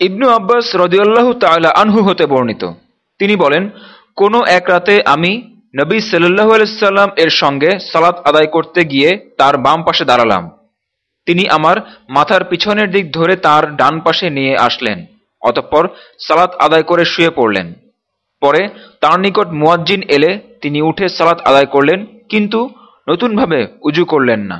ইবনু আব্বাস রদিউল্লাহ তাল্লাহ আনহু হতে বর্ণিত। তিনি বলেন, কোনো এক রাতে আমি নবী সাল্লাহ আলাইসাল্লাম এর সঙ্গে সালাত আদায় করতে গিয়ে তার বাম পাশে দাঁড়ালাম। তিনি আমার মাথার পিছনের দিক ধরে তার ডান পাশে নিয়ে আসলেন, অতঃপর সালাত আদায় করে শুয়ে পড়লেন। পরে তার নিকট মুয়াজ্জিন এলে তিনি উঠে সালাত আদায় করলেন, কিন্তু নতুনভাবে উজু করলেন না।